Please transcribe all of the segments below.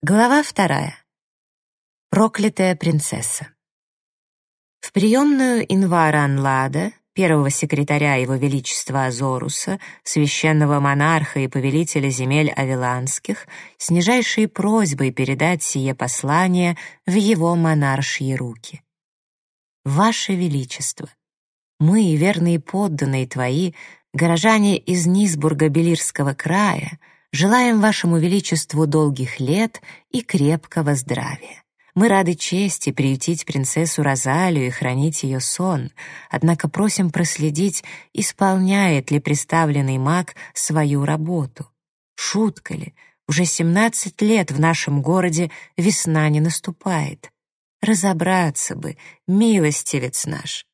Глава вторая. Проклятая принцесса. В приемную Инвара Анлада, первого секретаря Его Величества Азоруса, священного монарха и повелителя земель Авиланских, с нижайшей просьбой передать сие послание в его монаршьи руки. Ваше Величество, мы, верные подданные Твои, горожане из Низбурга-Белирского края, Желаем вашему величеству долгих лет и крепкого здравия. Мы рады чести приютить принцессу Розалию и хранить ее сон, однако просим проследить, исполняет ли представленный маг свою работу. Шутка ли, уже семнадцать лет в нашем городе весна не наступает. Разобраться бы, милостивец наш.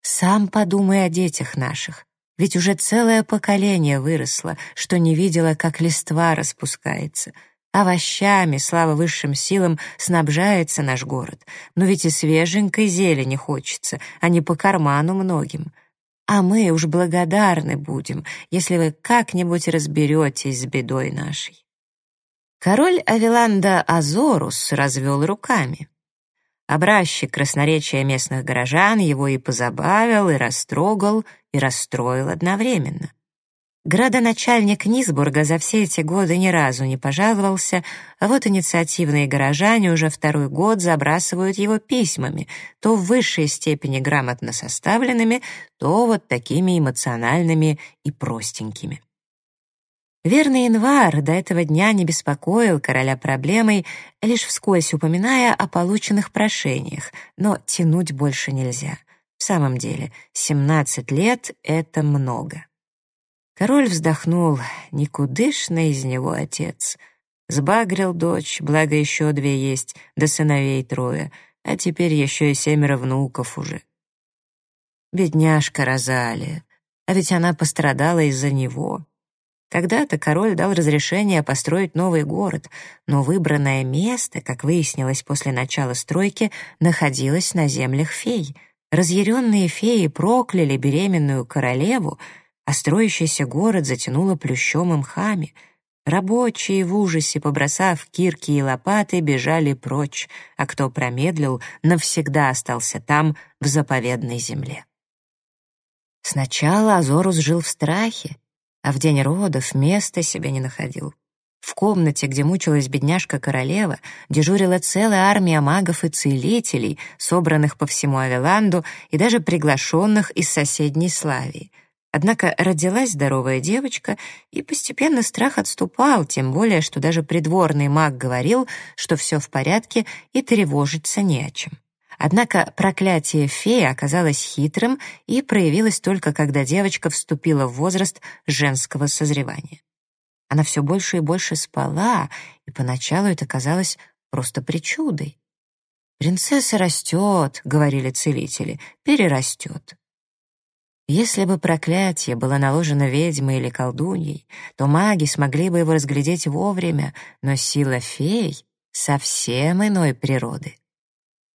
Сам подумай о детях наших. Ведь уже целое поколение выросло, что не видело, как листва распускается. Овощами, слава высшим силам, снабжается наш город. Но ведь и свеженькой зелени хочется, а не по карману многим. А мы уж благодарны будем, если вы как-нибудь разберетесь с бедой нашей. Король Авиланда Азорус развел руками. Образчик красноречия местных горожан его и позабавил, и растрогал, и расстроил одновременно. Градоначальник Низбурга за все эти годы ни разу не пожаловался, а вот инициативные горожане уже второй год забрасывают его письмами, то в высшей степени грамотно составленными, то вот такими эмоциональными и простенькими. Верный январ до этого дня не беспокоил короля проблемой, лишь вскользь упоминая о полученных прошениях, но тянуть больше нельзя. В самом деле, 17 лет — это много. Король вздохнул, никудышный из него отец. Сбагрил дочь, благо еще две есть, да сыновей трое, а теперь еще и семеро внуков уже. Бедняжка Розалия, а ведь она пострадала из-за него. Когда-то король дал разрешение построить новый город, но выбранное место, как выяснилось после начала стройки, находилось на землях фей. Разъяренные феи прокляли беременную королеву, а строящийся город затянуло плющом и мхами. Рабочие в ужасе, побросав кирки и лопаты, бежали прочь, а кто промедлил, навсегда остался там, в заповедной земле. Сначала Азорус жил в страхе, а в день родов места себе не находил. В комнате, где мучилась бедняжка-королева, дежурила целая армия магов и целителей, собранных по всему Авеланду и даже приглашенных из соседней Славии. Однако родилась здоровая девочка, и постепенно страх отступал, тем более, что даже придворный маг говорил, что все в порядке и тревожиться не о чем. Однако проклятие феи оказалось хитрым и проявилось только когда девочка вступила в возраст женского созревания. Она все больше и больше спала, и поначалу это казалось просто причудой. «Принцесса растет», — говорили целители, — «перерастет». Если бы проклятие было наложено ведьмой или колдуньей, то маги смогли бы его разглядеть вовремя, но сила фей совсем иной природы.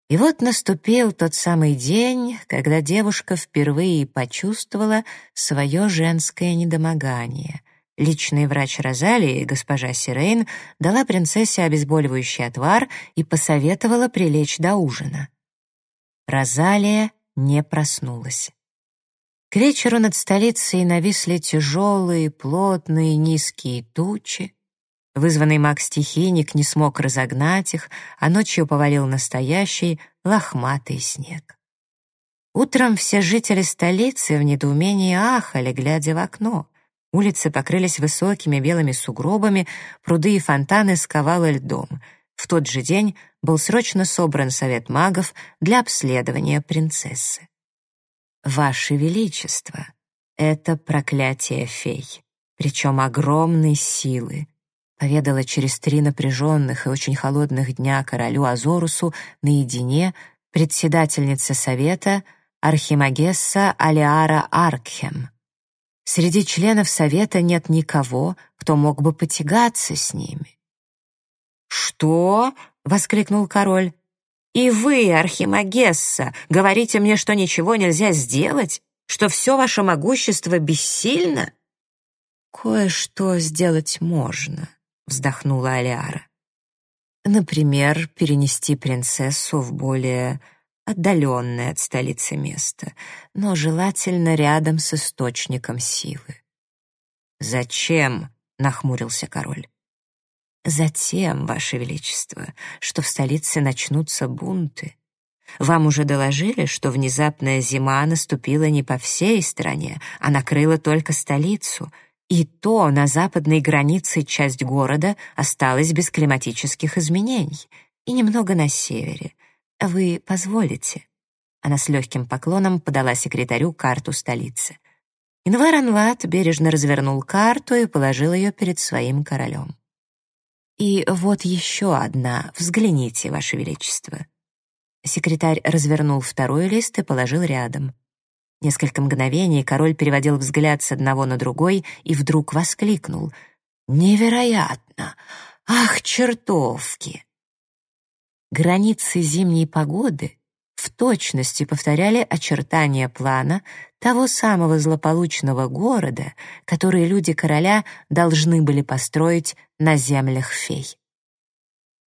И вот наступил тот самый день, когда девушка впервые почувствовала свое женское недомогание. Личный врач Розалии, госпожа Сирейн, дала принцессе обезболивающий отвар и посоветовала прилечь до ужина. Розалия не проснулась. К вечеру над столицей нависли тяжелые, плотные, низкие тучи, Вызванный маг-стихийник не смог разогнать их, а ночью повалил настоящий лохматый снег. Утром все жители столицы в недоумении ахали, глядя в окно. Улицы покрылись высокими белыми сугробами, пруды и фонтаны сковало льдом. В тот же день был срочно собран совет магов для обследования принцессы. «Ваше Величество, это проклятие фей, причем огромной силы», поведала через три напряженных и очень холодных дня королю Азорусу наедине председательница совета Архимагесса Алиара Аркхем. Среди членов совета нет никого, кто мог бы потягаться с ними. «Что?» — воскликнул король. «И вы, Архимагесса, говорите мне, что ничего нельзя сделать? Что все ваше могущество бессильно?» «Кое-что сделать можно», — вздохнула Алиара. Например, перенести принцессу в более отдаленное от столицы место, но желательно рядом с источником силы. «Зачем?» — нахмурился король. «Затем, Ваше Величество, что в столице начнутся бунты. Вам уже доложили, что внезапная зима наступила не по всей стране, а накрыла только столицу, и то на западной границе часть города осталась без климатических изменений, и немного на севере. Вы позволите?» Она с легким поклоном подала секретарю карту столицы. Инвар Анлат бережно развернул карту и положил ее перед своим королем. «И вот еще одна. Взгляните, Ваше Величество». Секретарь развернул второй лист и положил рядом. Несколько мгновений король переводил взгляд с одного на другой и вдруг воскликнул. «Невероятно! Ах, чертовки!» Границы зимней погоды в точности повторяли очертания плана того самого злополучного города, который люди короля должны были построить на землях фей.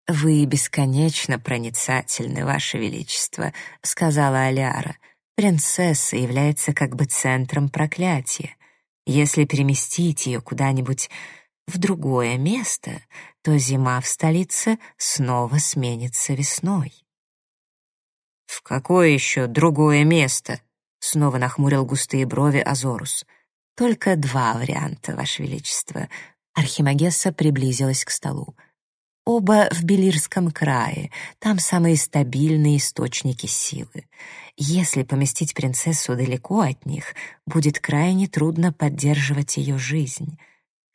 «Вы бесконечно проницательны, Ваше Величество», — сказала Аляра. «Принцесса является как бы центром проклятия. Если переместить ее куда-нибудь в другое место, то зима в столице снова сменится весной». «В какое еще другое место?» — снова нахмурил густые брови Азорус. «Только два варианта, Ваше Величество». Архимагесса приблизилась к столу. Оба в Белирском крае, там самые стабильные источники силы. Если поместить принцессу далеко от них, будет крайне трудно поддерживать ее жизнь.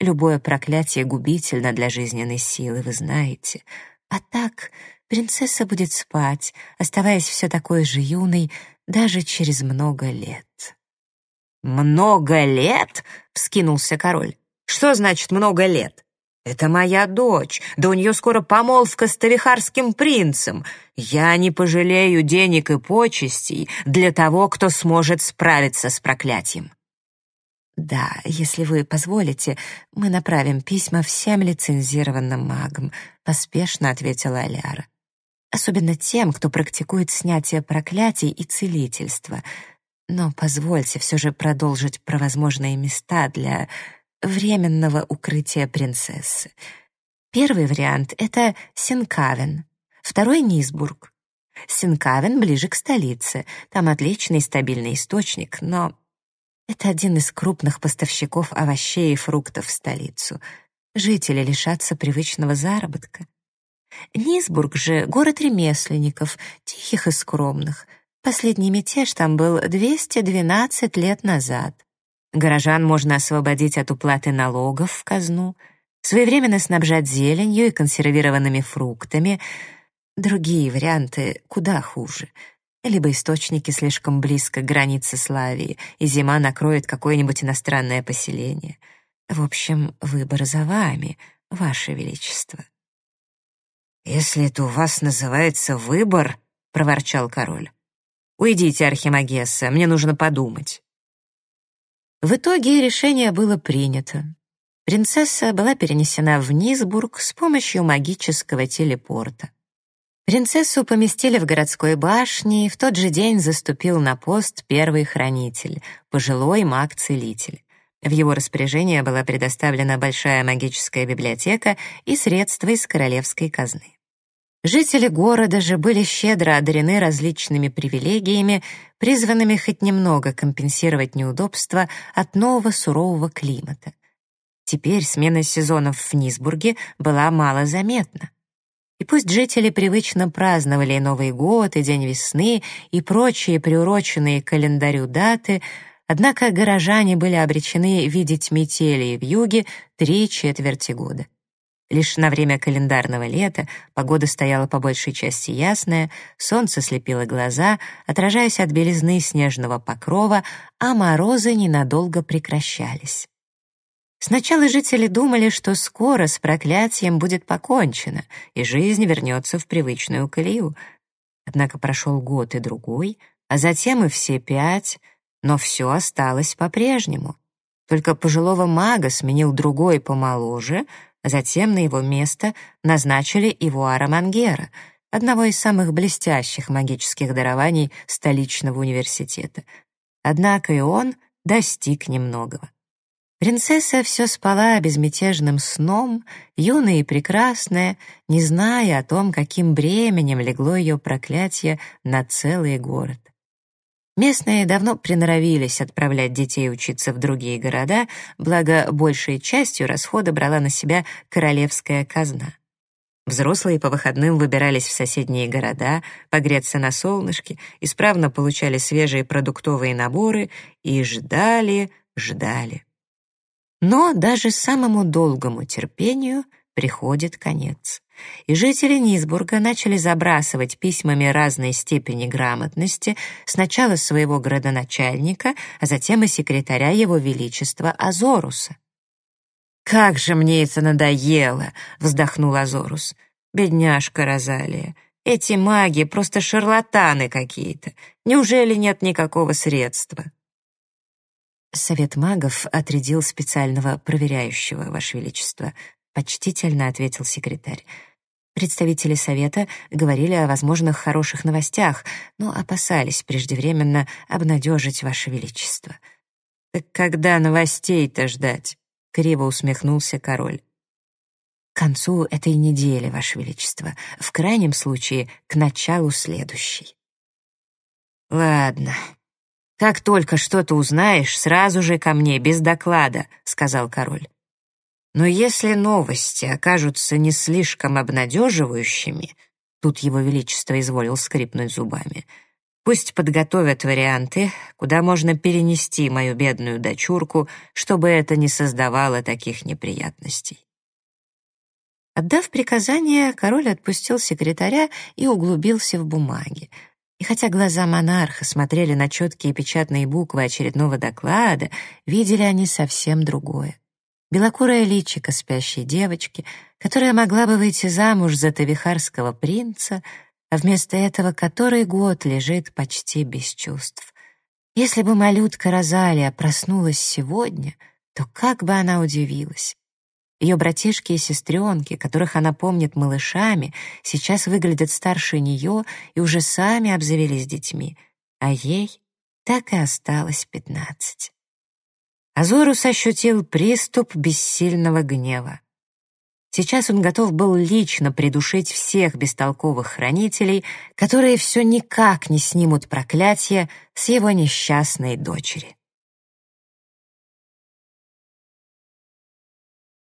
Любое проклятие губительно для жизненной силы, вы знаете. А так принцесса будет спать, оставаясь все такой же юной даже через много лет. «Много лет?» — вскинулся король. «Что значит много лет? Это моя дочь, да у нее скоро помолвка с Тавихарским принцем. Я не пожалею денег и почестей для того, кто сможет справиться с проклятием». «Да, если вы позволите, мы направим письма всем лицензированным магам», — поспешно ответила Аляра. «Особенно тем, кто практикует снятие проклятий и целительство. Но позвольте все же продолжить про возможные места для временного укрытия принцессы. Первый вариант — это Синкавен, второй — Низбург. Синкавен ближе к столице, там отличный стабильный источник, но это один из крупных поставщиков овощей и фруктов в столицу. Жители лишатся привычного заработка. Низбург же — город ремесленников, тихих и скромных. Последний мятеж там был 212 лет назад. Горожан можно освободить от уплаты налогов в казну, своевременно снабжать зеленью и консервированными фруктами. Другие варианты куда хуже — либо источники слишком близко к границе Славии, и зима накроет какое-нибудь иностранное поселение. В общем, выбор за вами, ваше величество. «Если это у вас называется выбор», — проворчал король, — «уйдите, Архимагесса, мне нужно подумать». В итоге решение было принято. Принцесса была перенесена в Низбург с помощью магического телепорта. Принцессу поместили в городской башне, и в тот же день заступил на пост первый хранитель, пожилой маг-целитель. В его распоряжение была предоставлена большая магическая библиотека и средства из королевской казны. Жители города же были щедро одарены различными привилегиями, призванными хоть немного компенсировать неудобства от нового сурового климата. Теперь смена сезонов в Низбурге была мало заметна. И пусть жители привычно праздновали Новый год и День весны и прочие приуроченные к календарю даты, однако горожане были обречены видеть метели в юге три четверти года. Лишь на время календарного лета погода стояла по большей части ясная, солнце слепило глаза, отражаясь от белизны снежного покрова, а морозы ненадолго прекращались. Сначала жители думали, что скоро с проклятием будет покончено, и жизнь вернется в привычную колею. Однако прошел год и другой, а затем и все пять, но все осталось по-прежнему. Только пожилого мага сменил другой помоложе, Затем на его место назначили Ивуара Мангера, одного из самых блестящих магических дарований столичного университета. Однако и он достиг немногого. Принцесса все спала безмятежным сном, юная и прекрасная, не зная о том, каким бременем легло ее проклятие на целый город. Местные давно приноровились отправлять детей учиться в другие города, благо большей частью расходы брала на себя королевская казна. Взрослые по выходным выбирались в соседние города, погреться на солнышке, исправно получали свежие продуктовые наборы и ждали, ждали. Но даже самому долгому терпению приходит конец. И жители Низбурга начали забрасывать письмами разной степени грамотности сначала своего градоначальника, а затем и секретаря его величества Азоруса. «Как же мне это надоело!» — вздохнул Азорус. «Бедняжка Розалия, эти маги просто шарлатаны какие-то. Неужели нет никакого средства?» «Совет магов отрядил специального проверяющего, Ваше Величество», — почтительно ответил секретарь. Представители совета говорили о возможных хороших новостях, но опасались преждевременно обнадежить Ваше Величество. «Так когда новостей-то ждать?» — криво усмехнулся король. «К концу этой недели, Ваше Величество, в крайнем случае, к началу следующей». «Ладно», «Как только что-то узнаешь, сразу же ко мне, без доклада», — сказал король. «Но если новости окажутся не слишком обнадеживающими», тут его величество изволил скрипнуть зубами, «пусть подготовят варианты, куда можно перенести мою бедную дочурку, чтобы это не создавало таких неприятностей». Отдав приказание, король отпустил секретаря и углубился в бумаги. И хотя глаза монарха смотрели на четкие печатные буквы очередного доклада, видели они совсем другое. Белокурое личико спящей девочки, которая могла бы выйти замуж за тавихарского принца, а вместо этого который год лежит почти без чувств. Если бы малютка Розалия проснулась сегодня, то как бы она удивилась. Ее братишки и сестренки, которых она помнит малышами, сейчас выглядят старше нее и уже сами обзавелись детьми, а ей так и осталось пятнадцать. Азорус ощутил приступ бессильного гнева. Сейчас он готов был лично придушить всех бестолковых хранителей, которые все никак не снимут проклятие с его несчастной дочери.